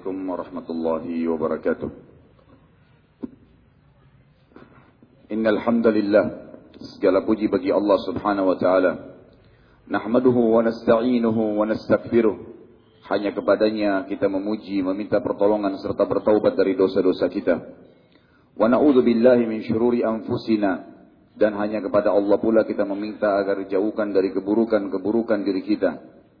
عليكم ورحمة الله وبركاته إن الحمد لله segala puji bagi Allah Subhanahu wa taala nahmaduhu wa nasta'inuhu wa nastaghfiruh hanya kepadanya kita memuji meminta pertolongan serta bertaubat dari dosa-dosa kita wa na'udzu billahi min syururi anfusina dan hanya kepada Allah pula kita meminta agar jauhkan dari keburukan-keburukan diri kita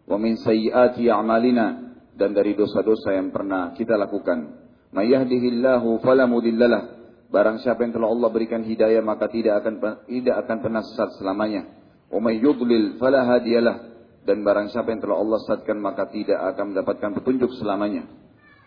wa min sayyiati a'malina dan dari dosa-dosa yang pernah kita lakukan. Mayyahdihillahu fala mudillalah. Barang siapa yang telah Allah berikan hidayah maka tidak akan tidak akan pernah sesat selamanya. Wa may yudlil fala hadiyalah. Dan barang siapa yang telah Allah sesatkan maka tidak akan mendapatkan petunjuk selamanya.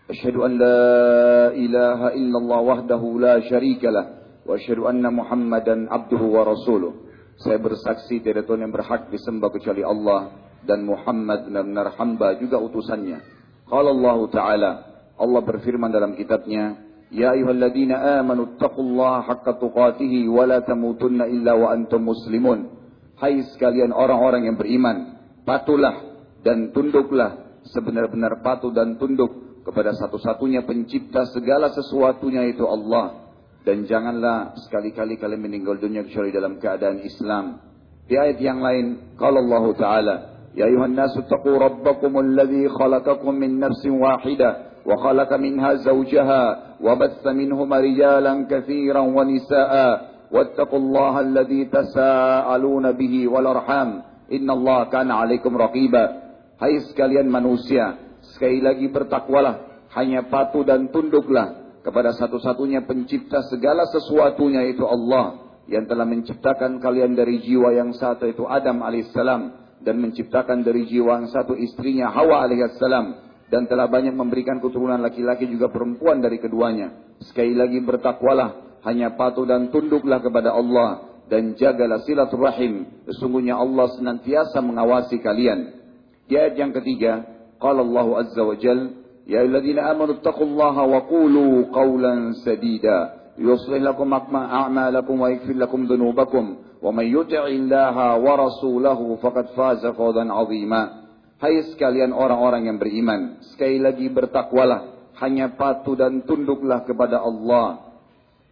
Asyhadu an la ilaha illallah wahdahu la syarikalah wa asyhadu anna Muhammadan abduhu wa rasuluh. Saya bersaksi tiada Tuhan yang berhak disembah kecuali Allah dan Muhammad benar-benar hamba juga utusannya. Qala Allah Ta'ala, Allah berfirman dalam kitabnya, Ya ayuhalladzina amanu taqullaha haqqa tuqatihi wa la tamutunna illa wa antum muslimun. Hai sekalian orang-orang yang beriman, patulah dan tunduklah sebenar-benar patuh dan tunduk kepada satu-satunya pencipta segala sesuatunya itu Allah. Dan janganlah sekali-kali kalian meninggal dunia kecuali dalam keadaan Islam. Di ayat yang lain, kalau Allah Ta'ala, يا أيها الناس اتقوا ربكم الذي خلقكم من نفس واحدة وخلق منها زوجها وبث منهما رجالا كثيرا ونساء واتقوا الله الذي تساءلون به والأرحام إن الله كان عليكم رقيبا Hai sekalian manusia, sekali lagi bertakwalah, hanya patuh dan tunduklah kepada satu-satunya pencipta segala sesuatunya itu Allah yang telah menciptakan kalian dari jiwa yang satu itu Adam alaihissalam dan menciptakan dari jiwa satu istrinya Hawa alaihissalam dan telah banyak memberikan keturunan laki-laki juga perempuan dari keduanya. Sekali lagi bertakwalah, hanya patuh dan tunduklah kepada Allah dan jagalah silaturahim. Sesungguhnya Allah senantiasa mengawasi kalian. Di ayat yang ketiga, qala Allah azza wa jal, ya ayyuhalladzina amanu taqullaha wa qulu qawlan sadida yuslih lakum a'malakum wa yaghfir lakum dhunubakum ومن يطع الله ورسوله فقد فاز فوزا عظيما Hai sekalian orang-orang yang beriman, sekali lagi bertakwalah, hanya patuh dan tunduklah kepada Allah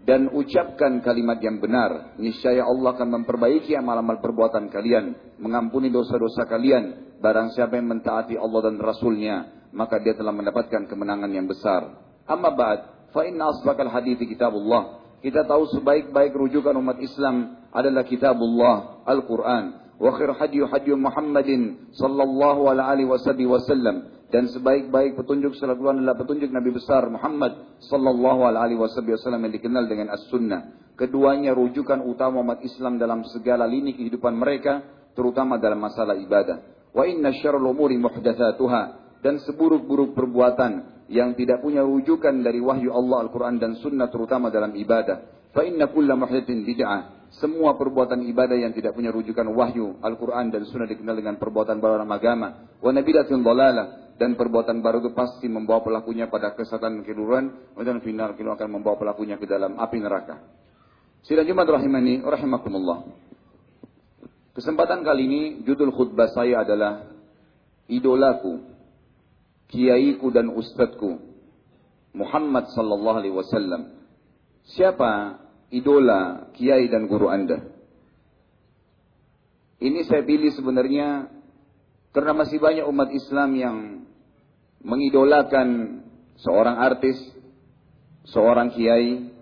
dan ucapkan kalimat yang benar. Niscaya Allah akan memperbaiki amal-amal perbuatan kalian, mengampuni dosa-dosa kalian. Barang siapa yang mentaati Allah dan Rasulnya, maka dia telah mendapatkan kemenangan yang besar. Amma ba'd, fa inna asbaqal hadithi kitabullah. Kita tahu sebaik-baik rujukan umat Islam adalah kitabullah, Al-Quran. Wa khair hadyu hadyu Muhammadin sallallahu alaihi wasallam. Dan sebaik-baik petunjuk selalu adalah petunjuk Nabi besar Muhammad sallallahu alaihi wasallam yang dikenal dengan As-Sunnah. Keduanya rujukan utama umat Islam dalam segala lini kehidupan mereka, terutama dalam masalah ibadah. Wa inna syarrul umuri muhdatsatuha dan seburuk-buruk perbuatan yang tidak punya rujukan dari wahyu Allah Al-Quran dan Sunnah terutama dalam ibadah. Fa inna kulla muhdatsin bid'ah. Semua perbuatan ibadah yang tidak punya rujukan wahyu Al-Quran dan Sunnah dikenal dengan perbuatan baru dalam agama. Wa nabidatin dalalah dan perbuatan baru itu pasti membawa pelakunya pada kesesatan dan keluruan dan final kilo akan membawa pelakunya ke dalam api neraka. Sidang Jumat rahimani rahimakumullah. Kesempatan kali ini judul khutbah saya adalah idolaku kiaiku dan ustadku Muhammad sallallahu alaihi wasallam. Siapa idola kiai dan guru Anda? Ini saya pilih sebenarnya karena masih banyak umat Islam yang mengidolakan seorang artis, seorang kiai,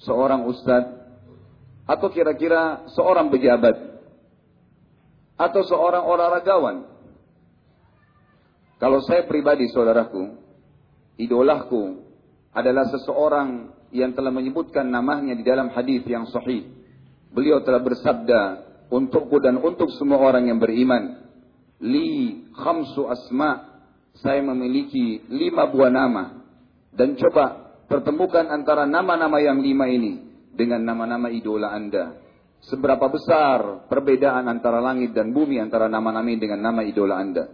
seorang ustadz, atau kira-kira seorang pejabat, atau seorang olahragawan. Kalau saya pribadi saudaraku, idolahku adalah seseorang yang telah menyebutkan namanya di dalam hadis yang sahih. Beliau telah bersabda untukku dan untuk semua orang yang beriman. Li khamsu asma. Saya memiliki lima buah nama. Dan coba pertemukan antara nama-nama yang lima ini dengan nama-nama idola anda. Seberapa besar perbedaan antara langit dan bumi antara nama-nama dengan nama idola anda.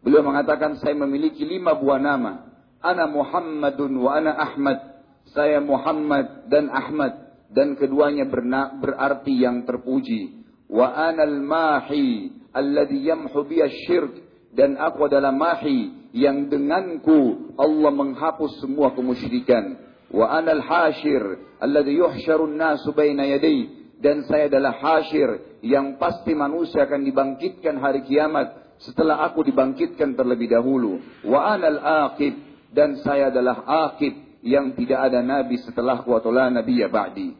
Beliau mengatakan saya memiliki lima buah nama. Ana Muhammadun wa ana Ahmad. Saya Muhammad dan Ahmad. Dan keduanya berarti yang terpuji. Wa ana al-mahi alladhi yamhu syirk. Dan aku adalah mahi yang denganku Allah menghapus semua kemusyrikan. Wa anal hashir alladhi yuhsyarun nasu baina yadayhi dan saya adalah hasyir yang pasti manusia akan dibangkitkan hari kiamat setelah aku dibangkitkan terlebih dahulu. Wa anal aqib dan saya adalah aqib yang tidak ada nabi setelahku atau la nabi ya ba'di.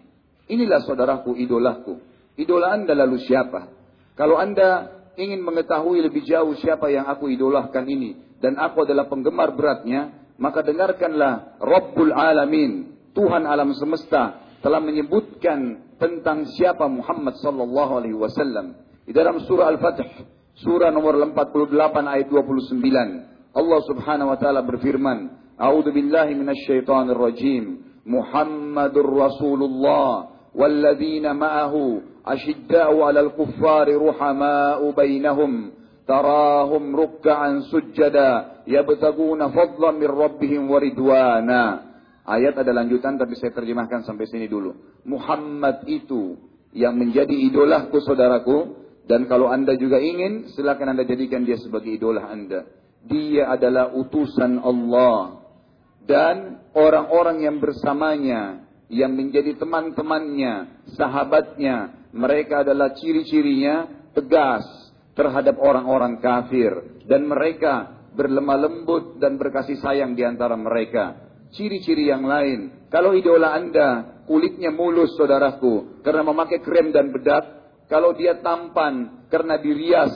Inilah saudaraku idolaku. Idola anda lalu siapa? Kalau anda ingin mengetahui lebih jauh siapa yang aku idolahkan ini dan aku adalah penggemar beratnya, maka dengarkanlah Rabbul Alamin, Tuhan alam semesta telah menyebutkan tentang siapa Muhammad sallallahu alaihi wasallam. Di dalam surah Al-Fatih, surah nomor 48 ayat 29, Allah Subhanahu wa taala berfirman, "A'udzu billahi minasyaitonir rajim. Muhammadur Rasulullah walladzina ma'ahu ashidda'u 'alal kuffari ruhama'u bainahum." تراهم ركعا سجدا يبتغون فضلا من ربهم ورضوانا Ayat ada lanjutan tapi saya terjemahkan sampai sini dulu. Muhammad itu yang menjadi idolahku saudaraku. Dan kalau anda juga ingin silakan anda jadikan dia sebagai idola anda. Dia adalah utusan Allah. dan orang-orang yang bersamanya. Yang menjadi teman-temannya. Sahabatnya. Mereka adalah ciri-cirinya tegas terhadap orang-orang kafir. Dan mereka berlemah lembut dan berkasih sayang di antara mereka ciri-ciri yang lain. Kalau idola anda kulitnya mulus saudaraku karena memakai krem dan bedak, kalau dia tampan karena dirias,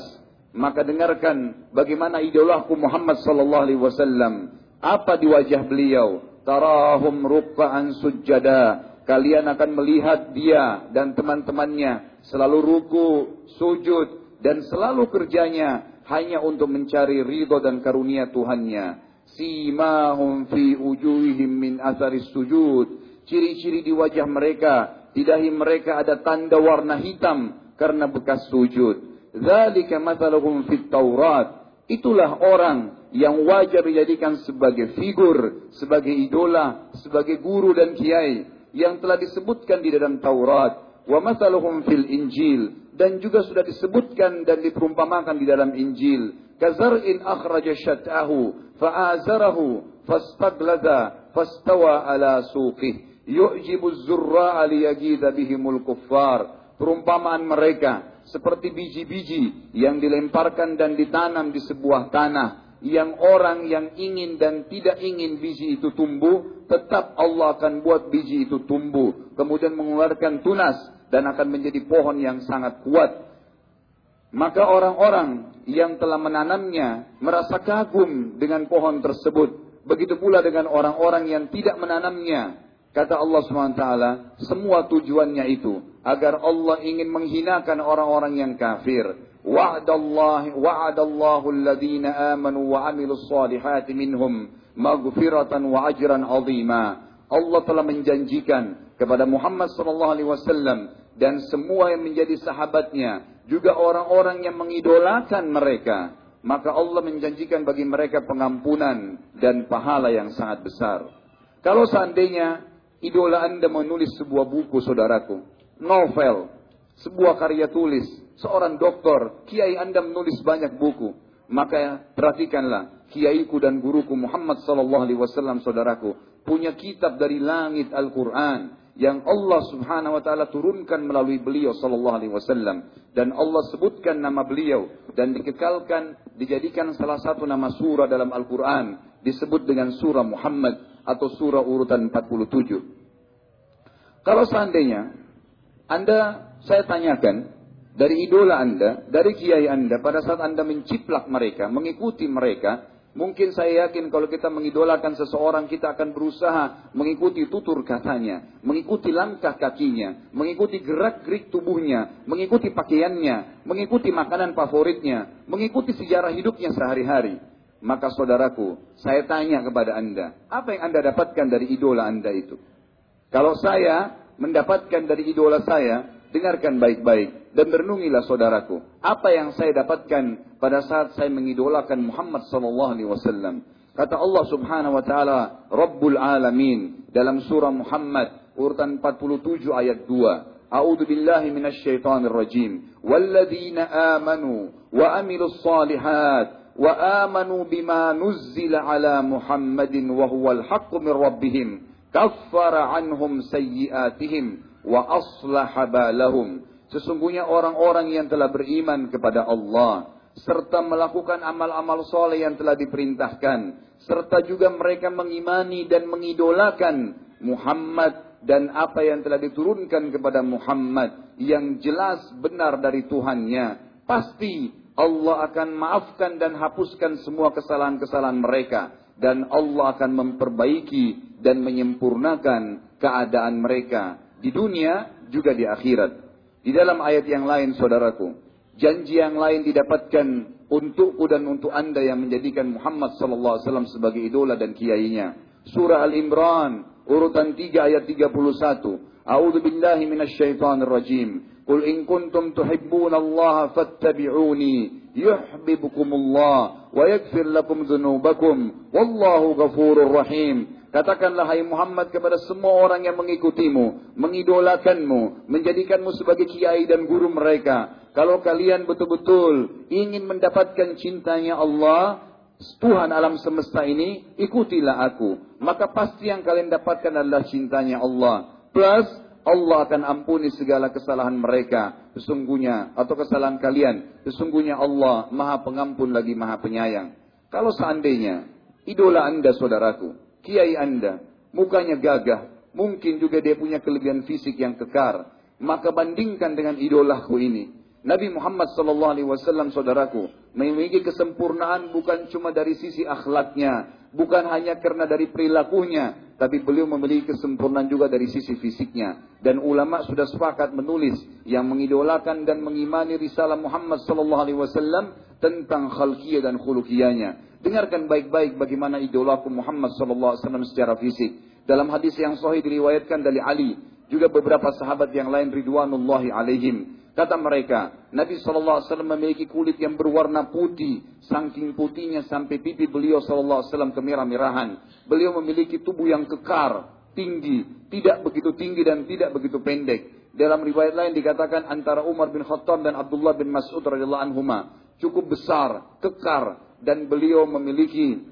maka dengarkan bagaimana idolaku Muhammad sallallahu alaihi wasallam. Apa di wajah beliau? Tarahum ruk'an sujada. Kalian akan melihat dia dan teman-temannya selalu ruku, sujud dan selalu kerjanya hanya untuk mencari ridho dan karunia Tuhannya simahum fi ujuhihim min atharis sujud. Ciri-ciri di wajah mereka, di dahi mereka ada tanda warna hitam karena bekas sujud. Zalika mathaluhum fit Taurat. Itulah orang yang wajar dijadikan sebagai figur, sebagai idola, sebagai guru dan kiai yang telah disebutkan di dalam Taurat, wa mathaluhum fil Injil dan juga sudah disebutkan dan diperumpamakan di dalam Injil. Kazar'in akhraja syat'ahu fa'azarahu fastaglaza fastawa ala suqih yu'jibu az-zurra'a liyagida bihimul kuffar. Perumpamaan mereka seperti biji-biji yang dilemparkan dan ditanam di sebuah tanah yang orang yang ingin dan tidak ingin biji itu tumbuh tetap Allah akan buat biji itu tumbuh kemudian mengeluarkan tunas dan akan menjadi pohon yang sangat kuat maka orang-orang yang telah menanamnya merasa kagum dengan pohon tersebut. Begitu pula dengan orang-orang yang tidak menanamnya. Kata Allah SWT, semua tujuannya itu. Agar Allah ingin menghinakan orang-orang yang kafir. Wa'adallahi wa'adallahu alladhina amanu wa amilu salihati minhum maghfiratan wa ajran azima. Allah telah menjanjikan kepada Muhammad SAW dan semua yang menjadi sahabatnya juga orang-orang yang mengidolakan mereka, maka Allah menjanjikan bagi mereka pengampunan dan pahala yang sangat besar. Kalau seandainya idola Anda menulis sebuah buku, saudaraku, novel, sebuah karya tulis, seorang dokter, kiai Anda menulis banyak buku, maka perhatikanlah, kiaiku dan guruku Muhammad sallallahu alaihi wasallam saudaraku, punya kitab dari langit Al-Qur'an yang Allah Subhanahu wa taala turunkan melalui beliau sallallahu alaihi wasallam. Dan Allah sebutkan nama beliau dan dikekalkan dijadikan salah satu nama surah dalam Al-Qur'an. Disebut dengan surah Muhammad atau surah urutan 47. Kalau seandainya Anda saya tanyakan dari idola Anda, dari kiai Anda pada saat Anda menciplak mereka, mengikuti mereka, Mungkin saya yakin kalau kita mengidolakan seseorang, kita akan berusaha mengikuti tutur katanya, mengikuti langkah kakinya, mengikuti gerak-gerik tubuhnya, mengikuti pakaiannya, mengikuti makanan favoritnya, mengikuti sejarah hidupnya sehari-hari. Maka saudaraku, saya tanya kepada Anda, apa yang Anda dapatkan dari idola Anda itu? Kalau saya mendapatkan dari idola saya, dengarkan baik-baik dan renungilah saudaraku, apa yang saya dapatkan pada saat saya mengidolakan Muhammad sallallahu alaihi wasallam. Kata Allah Subhanahu wa taala, Rabbul Alamin dalam surah Muhammad urutan 47 ayat 2. A'udzu billahi minasyaitonir rajim. Walladzina amanu wa amilus salihat وآمنوا بما نزل على محمد وهو الحق من ربهم kaffara anhum sayyiatihim wa aslaha balahum. Sesungguhnya orang-orang yang telah beriman kepada Allah serta melakukan amal-amal soleh yang telah diperintahkan serta juga mereka mengimani dan mengidolakan Muhammad dan apa yang telah diturunkan kepada Muhammad yang jelas benar dari Tuhannya pasti Allah akan maafkan dan hapuskan semua kesalahan-kesalahan mereka dan Allah akan memperbaiki dan menyempurnakan keadaan mereka. Di dunia juga di akhirat. Di dalam ayat yang lain saudaraku. Janji yang lain didapatkan untukku dan untuk anda yang menjadikan Muhammad sallallahu alaihi wasallam sebagai idola dan kiainya. Surah Al-Imran urutan 3 ayat 31. A'udzu billahi minasyaitonir rajim. Qul in kuntum tuhibbuna Allah fattabi'uni yuhibbukumullah wa yaghfir lakum dzunubakum wallahu ghafurur rahim. Katakanlah hai Muhammad kepada semua orang yang mengikutimu, mengidolakanmu, menjadikanmu sebagai kiai dan guru mereka. Kalau kalian betul-betul ingin mendapatkan cintanya Allah, Tuhan alam semesta ini, ikutilah aku. Maka pasti yang kalian dapatkan adalah cintanya Allah. Plus, Allah akan ampuni segala kesalahan mereka. Sesungguhnya, atau kesalahan kalian. Sesungguhnya Allah maha pengampun lagi maha penyayang. Kalau seandainya, idola anda saudaraku, kiai anda, mukanya gagah, mungkin juga dia punya kelebihan fisik yang kekar. Maka bandingkan dengan idolaku ini. Nabi Muhammad sallallahu alaihi wasallam saudaraku memiliki kesempurnaan bukan cuma dari sisi akhlaknya, bukan hanya karena dari perilakunya, tapi beliau memiliki kesempurnaan juga dari sisi fisiknya. Dan ulama sudah sepakat menulis yang mengidolakan dan mengimani risalah Muhammad sallallahu alaihi wasallam tentang khalqiyah dan khuluqiyahnya. Dengarkan baik-baik bagaimana idolaku Muhammad sallallahu alaihi wasallam secara fisik. Dalam hadis yang sahih diriwayatkan dari Ali, juga beberapa sahabat yang lain ridwanullahi alaihim Kata mereka, Nabi SAW memiliki kulit yang berwarna putih. Saking putihnya sampai pipi beliau SAW kemerah-merahan. Beliau memiliki tubuh yang kekar, tinggi. Tidak begitu tinggi dan tidak begitu pendek. Dalam riwayat lain dikatakan antara Umar bin Khattab dan Abdullah bin Mas'ud radhiyallahu anhuma cukup besar, kekar dan beliau memiliki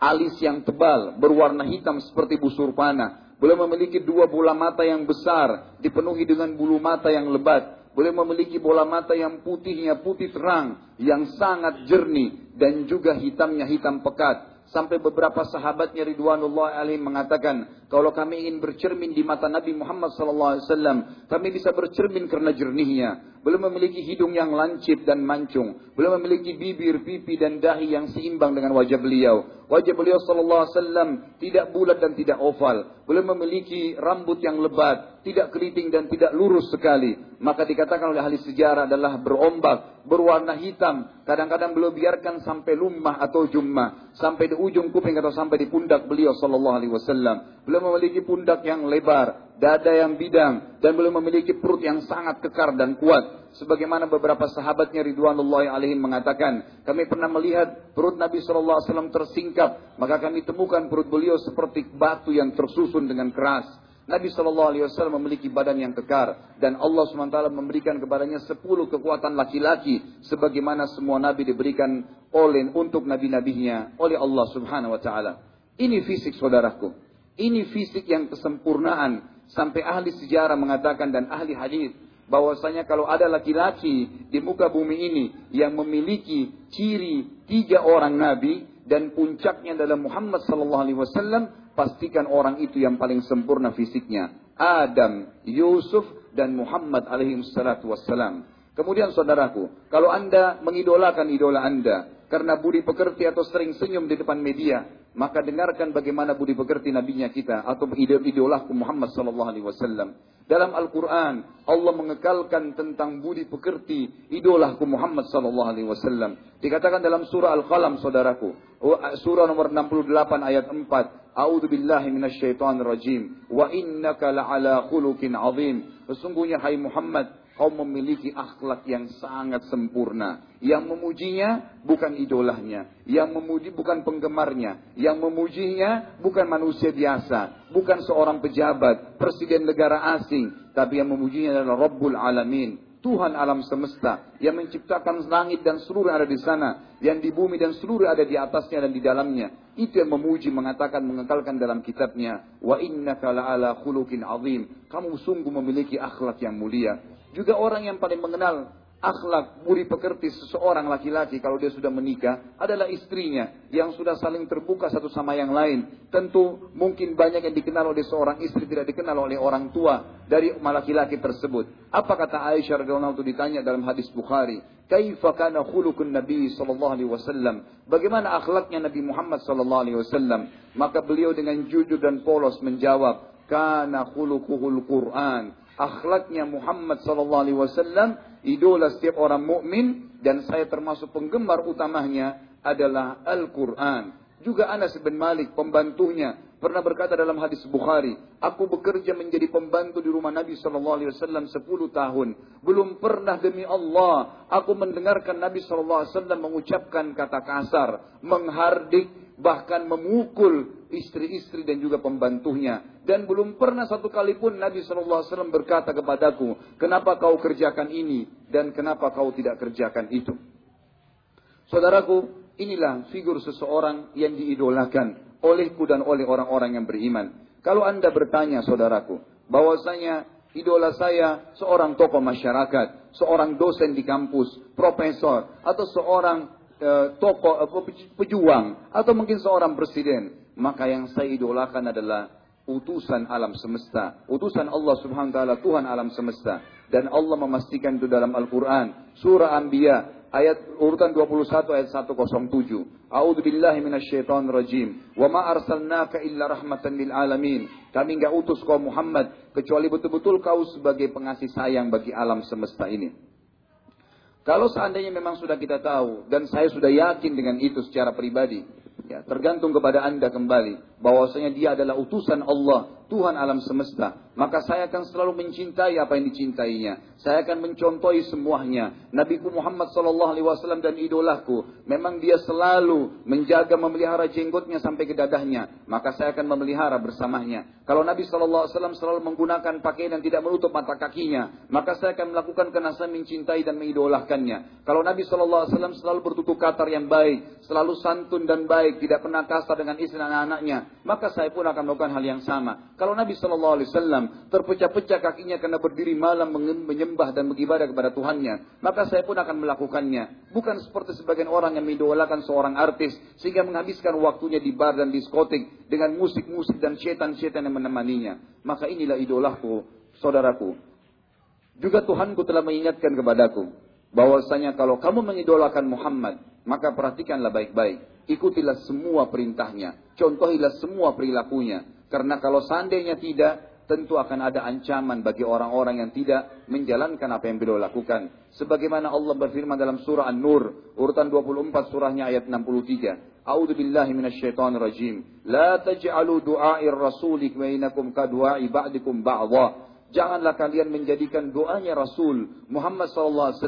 alis yang tebal berwarna hitam seperti busur panah Beliau memiliki dua bola mata yang besar, dipenuhi dengan bulu mata yang lebat. Beliau memiliki bola mata yang putihnya putih terang, yang sangat jernih, dan juga hitamnya hitam pekat. Sampai beberapa sahabatnya Ridwanullah alaihim mengatakan, kalau kami ingin bercermin di mata Nabi Muhammad SAW, kami bisa bercermin karena jernihnya. Beliau memiliki hidung yang lancip dan mancung. Beliau memiliki bibir, pipi dan dahi yang seimbang dengan wajah beliau. Wajah beliau wasallam tidak bulat dan tidak oval. Beliau memiliki rambut yang lebat, tidak keriting dan tidak lurus sekali. Maka dikatakan oleh ahli sejarah adalah berombak, berwarna hitam. Kadang-kadang beliau biarkan sampai lumah atau jummah, sampai di ujung kuping atau sampai di pundak beliau sallallahu alaihi wasallam. Beliau memiliki pundak yang lebar, dada yang bidang, dan beliau memiliki perut yang sangat kekar dan kuat sebagaimana beberapa sahabatnya Ridwanullah alaihim mengatakan, kami pernah melihat perut Nabi SAW tersingkap, maka kami temukan perut beliau seperti batu yang tersusun dengan keras. Nabi SAW memiliki badan yang kekar dan Allah SWT memberikan kepadanya sepuluh kekuatan laki-laki sebagaimana semua nabi diberikan oleh untuk nabi-nabinya oleh Allah Subhanahu wa taala. Ini fisik saudaraku. Ini fisik yang kesempurnaan sampai ahli sejarah mengatakan dan ahli hadis bahwasanya kalau ada laki-laki di muka bumi ini yang memiliki ciri tiga orang nabi dan puncaknya adalah Muhammad sallallahu alaihi wasallam, pastikan orang itu yang paling sempurna fisiknya. Adam, Yusuf dan Muhammad alaihi wassalam. Kemudian saudaraku, kalau Anda mengidolakan idola Anda karena budi pekerti atau sering senyum di depan media, maka dengarkan bagaimana budi pekerti nabinya kita atau idolaku Muhammad sallallahu alaihi wasallam. Dalam Al-Quran, Allah mengekalkan tentang budi pekerti idolahku Muhammad sallallahu alaihi wasallam. Dikatakan dalam surah Al-Qalam, saudaraku. Surah nomor 68 ayat 4. A'udzu billahi minasyaitonir rajim. Wa innaka la'ala khuluqin azim. Sesungguhnya hai Muhammad, kau memiliki akhlak yang sangat sempurna. Yang memujinya bukan idolahnya. Yang memuji bukan penggemarnya. Yang memujinya bukan manusia biasa. Bukan seorang pejabat, presiden negara asing. Tapi yang memujinya adalah Rabbul Alamin. Tuhan alam semesta yang menciptakan langit dan seluruh ada di sana, yang di bumi dan seluruh ada di atasnya dan di dalamnya. Itu yang memuji, mengatakan, mengekalkan dalam kitabnya, wa innaka la'ala khuluqin azim. Kamu sungguh memiliki akhlak yang mulia. Juga orang yang paling mengenal akhlak budi pekerti seseorang laki-laki kalau dia sudah menikah adalah istrinya yang sudah saling terbuka satu sama yang lain. Tentu mungkin banyak yang dikenal oleh seorang istri tidak dikenal oleh orang tua dari laki-laki tersebut. Apa kata Aisyah radhiyallahu anha ditanya dalam hadis Bukhari, "Kaifa kana khuluqun Nabi sallallahu alaihi wasallam?" Bagaimana akhlaknya Nabi Muhammad sallallahu alaihi wasallam? Maka beliau dengan jujur dan polos menjawab, "Kana khuluquhul Qur'an." Akhlaknya Muhammad sallallahu alaihi wasallam idola setiap orang mukmin dan saya termasuk penggemar utamanya adalah Al-Quran. Juga Anas bin Malik, pembantunya, pernah berkata dalam hadis Bukhari, aku bekerja menjadi pembantu di rumah Nabi Shallallahu Alaihi Wasallam 10 tahun. Belum pernah demi Allah, aku mendengarkan Nabi Shallallahu Alaihi Wasallam mengucapkan kata kasar, menghardik, bahkan memukul istri-istri dan juga pembantunya. Dan belum pernah satu kali pun Nabi SAW berkata kepadaku, kenapa kau kerjakan ini dan kenapa kau tidak kerjakan itu. Saudaraku, inilah figur seseorang yang diidolakan olehku dan oleh orang-orang yang beriman. Kalau anda bertanya saudaraku, bahwasanya idola saya seorang tokoh masyarakat, seorang dosen di kampus, profesor, atau seorang uh, tokoh uh, pejuang atau mungkin seorang presiden, maka yang saya idolakan adalah utusan alam semesta, utusan Allah Subhanahu wa taala Tuhan alam semesta dan Allah memastikan itu dalam Al-Qur'an surah Anbiya ayat urutan 21 ayat 107. A'udzu billahi minasyaitonir rajim. Wa ma arsalnaka illa rahmatan lil alamin. Kami enggak utus kau Muhammad kecuali betul-betul kau sebagai pengasih sayang bagi alam semesta ini. Kalau seandainya memang sudah kita tahu dan saya sudah yakin dengan itu secara pribadi, ya tergantung kepada Anda kembali. Bahwasanya dia adalah utusan Allah Tuhan alam semesta, maka saya akan selalu mencintai apa yang dicintainya. Saya akan mencontohi semuanya. Nabi Muhammad wasallam dan idolaku, memang dia selalu menjaga memelihara jenggotnya sampai ke dadahnya, maka saya akan memelihara bersamanya. Kalau Nabi wasallam selalu menggunakan pakaian yang tidak menutup mata kakinya, maka saya akan melakukan karena mencintai dan mengidolakannya. Kalau Nabi wasallam selalu bertutur kata yang baik, selalu santun dan baik, tidak pernah kasar dengan istri dan anak-anaknya, maka saya pun akan melakukan hal yang sama. Kalau Nabi Shallallahu Alaihi Wasallam terpecah-pecah kakinya karena berdiri malam menyembah dan beribadah kepada Tuhannya, maka saya pun akan melakukannya. Bukan seperti sebagian orang yang mengidolakan seorang artis sehingga menghabiskan waktunya di bar dan diskotik dengan musik-musik dan setan-setan yang menemaninya. Maka inilah idolaku, saudaraku. Juga Tuhanku telah mengingatkan kepadaku bahwasanya kalau kamu mengidolakan Muhammad, maka perhatikanlah baik-baik. Ikutilah semua perintahnya, contohilah semua perilakunya, karena kalau seandainya tidak, tentu akan ada ancaman bagi orang-orang yang tidak menjalankan apa yang beliau lakukan. Sebagaimana Allah berfirman dalam surah An-Nur, urutan 24 surahnya ayat 63. A'udzu billahi minasyaitonir rajim. La taj'alu du'a'ir rasuli bainakum ka du'a'i ba'dikum ba'dha. Janganlah kalian menjadikan doanya Rasul Muhammad SAW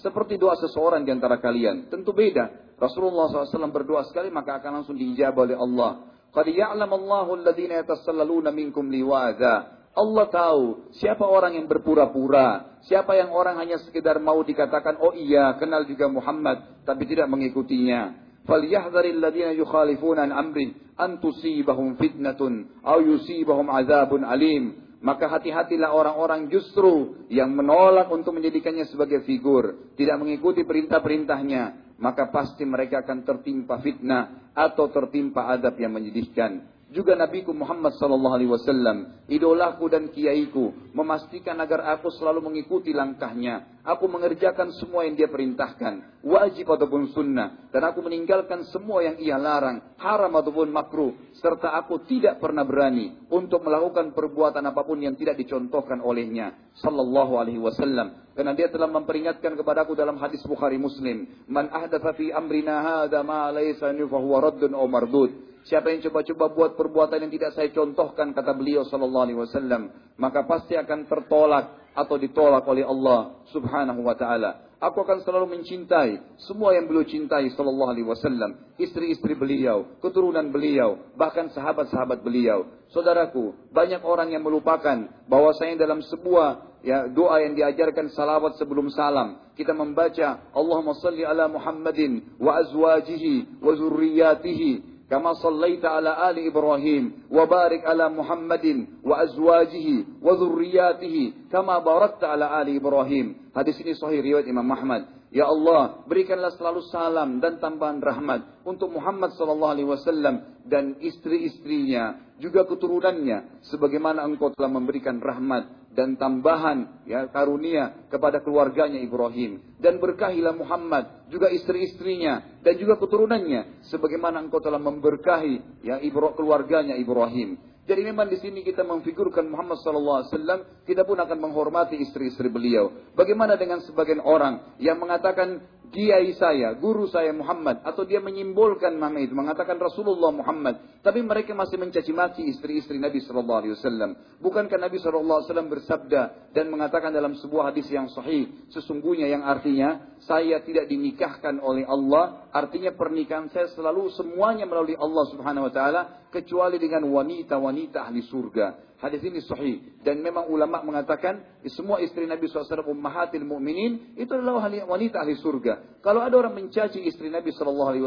seperti doa seseorang di antara kalian. Tentu beda. Rasulullah SAW berdoa sekali maka akan langsung diijabah oleh Allah. Qad ya'lamallahu alladhina yatasalluna minkum liwadha. Allah tahu siapa orang yang berpura-pura, siapa yang orang hanya sekedar mau dikatakan oh iya kenal juga Muhammad tapi tidak mengikutinya. Falyahdharil ladzina yukhalifuna an amri an tusibahum fitnatun aw yusibahum adzabun alim. Maka hati-hatilah orang-orang justru yang menolak untuk menjadikannya sebagai figur, tidak mengikuti perintah-perintahnya, maka pasti mereka akan tertimpa fitnah atau tertimpa adab yang menyedihkan. Juga Nabi Muhammad sallallahu alaihi wasallam, idolaku dan kiaiku, memastikan agar aku selalu mengikuti langkahnya. Aku mengerjakan semua yang dia perintahkan, wajib ataupun sunnah, dan aku meninggalkan semua yang ia larang, haram ataupun makruh, serta aku tidak pernah berani untuk melakukan perbuatan apa pun yang tidak dicontohkan olehnya sallallahu alaihi wasallam. Karena dia telah memperingatkan kepadaku dalam hadis Bukhari Muslim, "Man ahdatha fi amrina hadza ma laysa fa huwa raddun aw mardud." Siapa yang coba-coba buat perbuatan yang tidak saya contohkan kata beliau sallallahu alaihi wasallam, maka pasti akan tertolak atau ditolak oleh Allah Subhanahu wa taala. Aku akan selalu mencintai semua yang beliau cintai sallallahu alaihi wasallam, istri-istri beliau, keturunan beliau, bahkan sahabat-sahabat beliau. Saudaraku, banyak orang yang melupakan bahwasanya dalam sebuah ya doa yang diajarkan salawat sebelum salam, kita membaca Allahumma salli ala Muhammadin wa azwajihi wa zurriyatihi كما صليت على آل إبراهيم وبارك على محمد وأزواجه وذرياته كما باركت على آل إبراهيم hadis ini sahih riwayat Imam Ahmad Ya Allah, berikanlah selalu salam dan tambahan rahmat untuk Muhammad sallallahu alaihi wasallam dan istri-istrinya, juga keturunannya sebagaimana engkau telah memberikan rahmat dan tambahan ya karunia kepada keluarganya Ibrahim dan berkahilah Muhammad juga istri-istrinya dan juga keturunannya sebagaimana engkau telah memberkahi ya Ibro, keluarganya Ibrahim. Jadi memang di sini kita memfigurkan Muhammad sallallahu alaihi wasallam, kita pun akan menghormati istri-istri beliau. Bagaimana dengan sebagian orang yang mengatakan kiai saya, guru saya Muhammad, atau dia menyimbolkan nama itu, mengatakan Rasulullah Muhammad, tapi mereka masih mencaci maki istri-istri Nabi Shallallahu Alaihi Wasallam. Bukankah Nabi Shallallahu Alaihi Wasallam bersabda dan mengatakan dalam sebuah hadis yang sahih, sesungguhnya yang artinya saya tidak dinikahkan oleh Allah, artinya pernikahan saya selalu semuanya melalui Allah Subhanahu Wa Taala, kecuali dengan wanita-wanita ahli surga. Hadis ini sahih dan memang ulama mengatakan semua istri Nabi SAW ummahatil mu'minin itu adalah wanita ahli surga. Kalau ada orang mencaci istri Nabi SAW,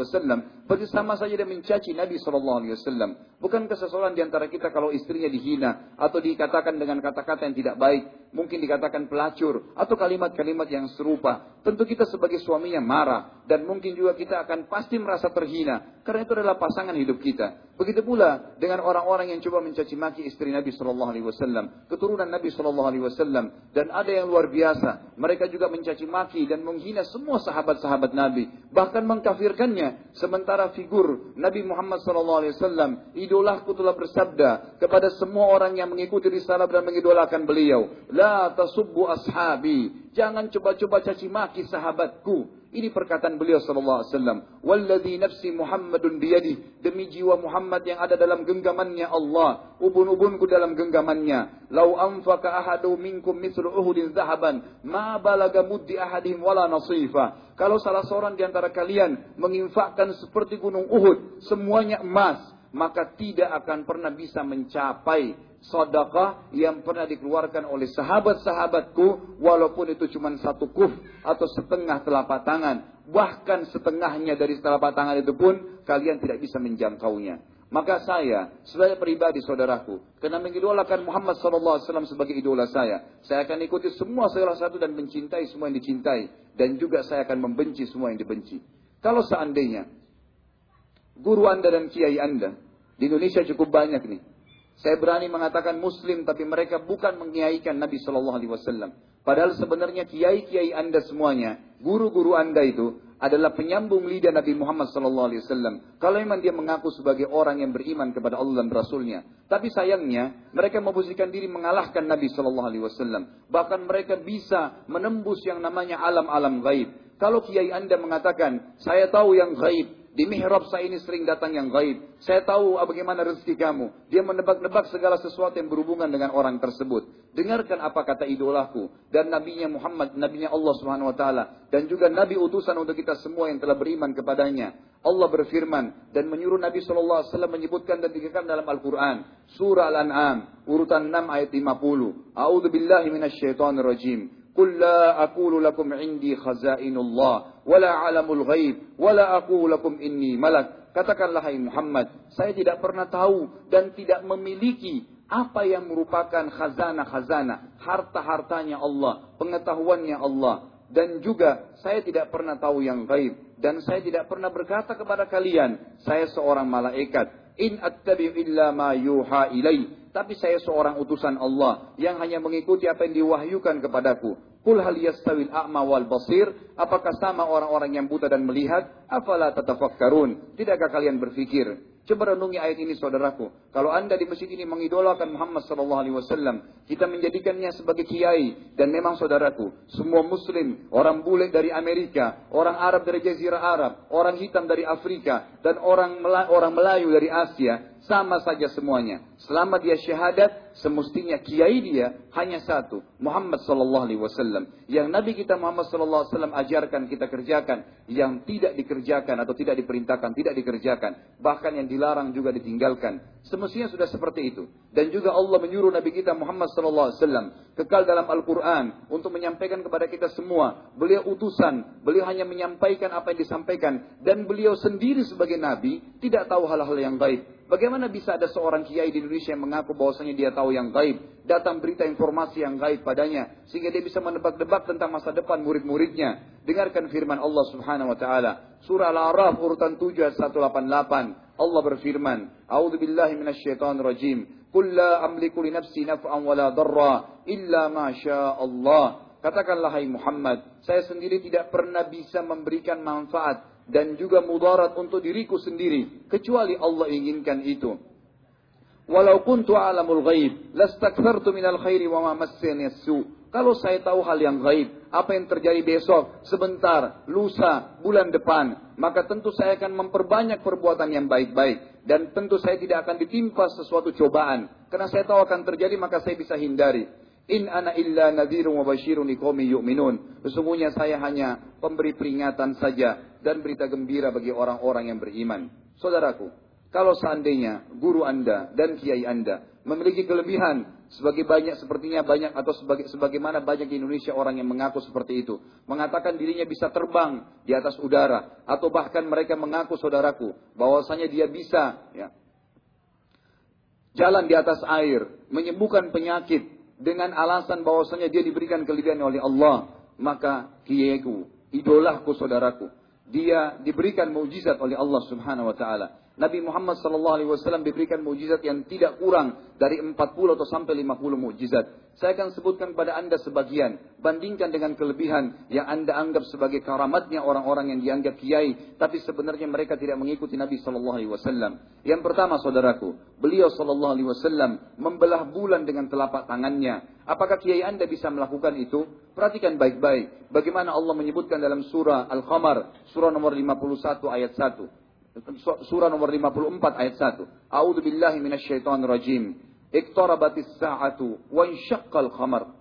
berarti sama saja dia mencaci Nabi SAW. Bukankah seseorang di antara kita kalau istrinya dihina atau dikatakan dengan kata-kata yang tidak baik, mungkin dikatakan pelacur atau kalimat-kalimat yang serupa, tentu kita sebagai suaminya marah dan mungkin juga kita akan pasti merasa terhina karena itu adalah pasangan hidup kita. Begitu pula dengan orang-orang yang coba mencaci maki istri Nabi Shallallahu Alaihi Wasallam, keturunan Nabi Shallallahu Alaihi Wasallam, dan ada yang luar biasa. Mereka juga mencaci maki dan menghina semua sahabat-sahabat Nabi, bahkan mengkafirkannya. Sementara figur Nabi Muhammad Shallallahu Alaihi Wasallam, idolaku telah bersabda kepada semua orang yang mengikuti risalah dan mengidolakan beliau, la tasubbu ashabi, jangan coba-coba caci maki sahabatku. Ini perkataan beliau sallallahu alaihi wasallam. Walladzi nafsi Muhammadun biyadi. Demi jiwa Muhammad yang ada dalam genggamannya Allah. Ubun-ubunku dalam genggamannya. Lau anfaka ahadu minkum mithlu uhudin zahaban. Ma balaga muddi ahadihim wala nasifa. Kalau salah seorang di antara kalian menginfakkan seperti gunung Uhud. Semuanya emas. Maka tidak akan pernah bisa mencapai sedekah yang pernah dikeluarkan oleh sahabat-sahabatku walaupun itu cuma satu kuf atau setengah telapak tangan. Bahkan setengahnya dari telapak tangan itu pun kalian tidak bisa menjangkaunya. Maka saya sebagai pribadi saudaraku karena mengidolakan Muhammad SAW sebagai idola saya saya akan ikuti semua segala satu dan mencintai semua yang dicintai dan juga saya akan membenci semua yang dibenci. Kalau seandainya guru anda dan kiai anda di Indonesia cukup banyak nih saya berani mengatakan muslim tapi mereka bukan mengiaikan Nabi Shallallahu Alaihi Wasallam. Padahal sebenarnya kiai-kiai anda semuanya, guru-guru anda itu adalah penyambung lidah Nabi Muhammad Shallallahu Alaihi Wasallam. Kalau memang dia mengaku sebagai orang yang beriman kepada Allah dan Rasulnya, tapi sayangnya mereka memposisikan diri mengalahkan Nabi Shallallahu Alaihi Wasallam. Bahkan mereka bisa menembus yang namanya alam-alam gaib. Kalau kiai anda mengatakan, saya tahu yang gaib, di mihrab saya ini sering datang yang gaib. Saya tahu ah, bagaimana rezeki kamu. Dia menebak-nebak segala sesuatu yang berhubungan dengan orang tersebut. Dengarkan apa kata idolaku dan nabinya Muhammad, nabinya Allah Subhanahu wa taala dan juga nabi utusan untuk kita semua yang telah beriman kepadanya. Allah berfirman dan menyuruh Nabi Shallallahu Alaihi Wasallam menyebutkan dan dikatakan dalam Al-Quran surah Al-An'am urutan 6 ayat 50. Audo billahi minasyaitonir rajim. Qul la aqulu lakum indi khazainullah wala alamul ghaib, wala aku lakum inni malak. Katakanlah hai Muhammad, saya tidak pernah tahu dan tidak memiliki apa yang merupakan khazanah-khazanah, harta-hartanya Allah, pengetahuannya Allah. Dan juga saya tidak pernah tahu yang gaib. Dan saya tidak pernah berkata kepada kalian, saya seorang malaikat. In attabi illa ma yuha. Tapi saya seorang utusan Allah yang hanya mengikuti apa yang diwahyukan kepadaku. Kul hal yastawil a'ma wal basir. Apakah sama orang-orang yang buta dan melihat? Afala tatafakkarun. Tidakkah kalian berfikir? Coba renungi ayat ini saudaraku. Kalau anda di masjid ini mengidolakan Muhammad sallallahu alaihi wasallam, kita menjadikannya sebagai kiai dan memang saudaraku, semua muslim, orang bule dari Amerika, orang Arab dari Jazirah Arab, orang hitam dari Afrika dan orang orang Melayu dari Asia, sama saja semuanya. Selama dia syahadat, semestinya kiai dia hanya satu, Muhammad sallallahu alaihi wasallam. Yang Nabi kita Muhammad sallallahu alaihi wasallam ajarkan kita kerjakan, yang tidak dikerjakan atau tidak diperintahkan tidak dikerjakan, bahkan yang dilarang juga ditinggalkan. Semestinya sudah seperti itu. Dan juga Allah menyuruh Nabi kita Muhammad sallallahu alaihi wasallam kekal dalam Al-Qur'an untuk menyampaikan kepada kita semua, beliau utusan, beliau hanya menyampaikan apa yang disampaikan dan beliau sendiri sebagai nabi tidak tahu hal-hal yang gaib. Bagaimana bisa ada seorang kiai di Indonesia yang mengaku bahwasanya dia tahu yang gaib, datang berita informasi yang gaib padanya, sehingga dia bisa menebak-debak tentang masa depan murid-muridnya. Dengarkan firman Allah Subhanahu wa taala, surah Al-A'raf urutan 7 ayat 188. Allah berfirman, "A'udzu billahi minasyaitonir rajim. Qul la amliku li nafsi naf'an wa la darra illa ma Allah." Katakanlah hai Muhammad, saya sendiri tidak pernah bisa memberikan manfaat dan juga mudarat untuk diriku sendiri kecuali Allah inginkan itu. Walau kuntu alamul ghaib lastakthartu minal khairi wa ma massani su. Kalau saya tahu hal yang gaib, apa yang terjadi besok, sebentar, lusa, bulan depan, maka tentu saya akan memperbanyak perbuatan yang baik-baik dan tentu saya tidak akan ditimpa sesuatu cobaan karena saya tahu akan terjadi maka saya bisa hindari. In ana illa nadhirun wa basyirun liqaumin yu'minun. Sesungguhnya saya hanya pemberi peringatan saja dan berita gembira bagi orang-orang yang beriman. Saudaraku, kalau seandainya guru Anda dan kiai Anda memiliki kelebihan sebagai banyak sepertinya banyak atau sebagai sebagaimana banyak di Indonesia orang yang mengaku seperti itu, mengatakan dirinya bisa terbang di atas udara atau bahkan mereka mengaku saudaraku bahwasanya dia bisa ya, jalan di atas air, menyembuhkan penyakit, dengan alasan bahwasanya dia diberikan kelebihan oleh Allah, maka kiaiku, idolaku saudaraku, dia diberikan mujizat oleh Allah Subhanahu wa taala. Nabi Muhammad wasallam diberikan mujizat yang tidak kurang dari 40 atau sampai 50 mujizat. Saya akan sebutkan kepada Anda sebagian, bandingkan dengan kelebihan yang Anda anggap sebagai karamatnya orang-orang yang dianggap kiai, tapi sebenarnya mereka tidak mengikuti Nabi wasallam. Yang pertama saudaraku, beliau wasallam membelah bulan dengan telapak tangannya. Apakah kiai Anda bisa melakukan itu? Perhatikan baik-baik bagaimana Allah menyebutkan dalam surah Al-Qamar, surah nomor 51 ayat 1 surah nomor 54 ayat 1. A'udzu billahi minasyaitonir rajim. Iqtarabatis sa'atu wa insyaqqal qamar.